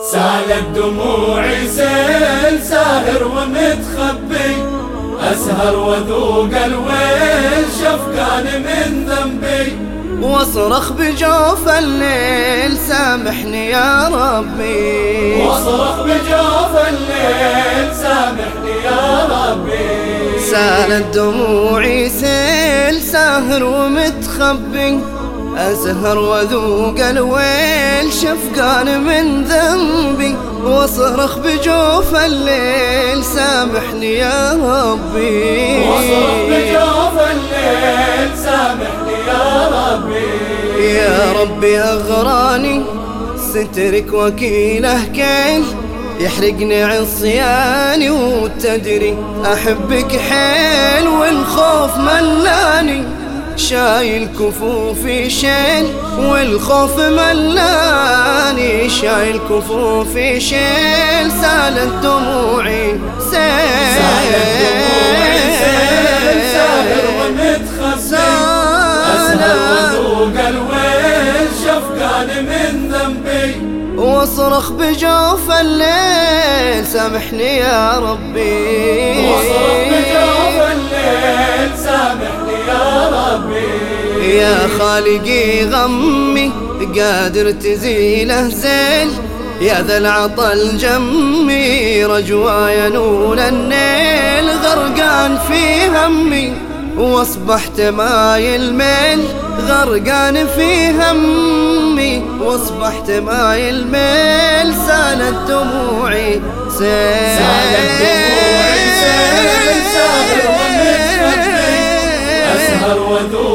سالت دموعي سيل ساهر ومتخبي. أسهر وذوق الويل شفقان من ذنبي. واصرخ بجوف الليل سامحني يا ربي. واصرخ بجوف الليل سامحني يا ربي. سالت دموعي سيل ساهر ومتخبي. أسهر وذوق الويل شفقان من ذنبي واصرخ بجوف الليل سامحني يا ربي. واصرخ بجوف الليل سامحني يا ربي. يا ربي أغراني سترك وكيله كيل يحرقني عصياني وتدري أحبك حيل والخوف ملاني شايل كفوفي شيل والخوف ملاني. شايل كفوفي شيل سالت دموعي سيل سالت دموعي سيل ساهر وذوق الويل شفقان من ذنبي. واصرخ بجوف الليل سامحني يا ربي. واصرخ بجوف الليل سامحني يا ربي يا خالقي غمي قادر تزيله زين يا ذا العطل جمي رجواي نول النيل. غرقان في همي واصبحت ماي الميل. غرقان في همي واصبحت ماي الميل. سالت دموعي سيل.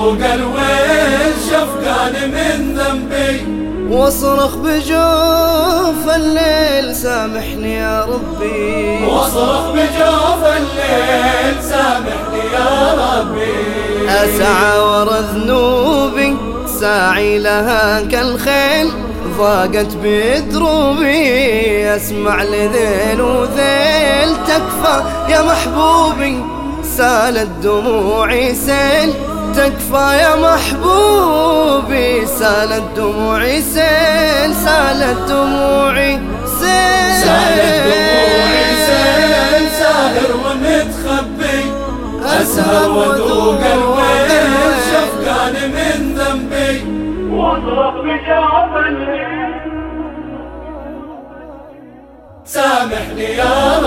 وذوق الويل شفقان من ذنبي؟ واصرخ بجوف الليل سامحني يا ربي. واصرخ بجوف الليل سامحني يا ربي. أسعى ورا ذنوبي ساعي لها كالخيل. ضاقت بدروبي أسمع لذيل وذيل تكفى يا محبوبي. سالت دموعي سيل تكفى يا محبوبي سالت دموعي سيل سالت دموعي سيل. سالت دموعي سيل ساهر ومتخبي أسهر وذوق الويل شفقان من ذنبي. بجوف الليل سامحني يا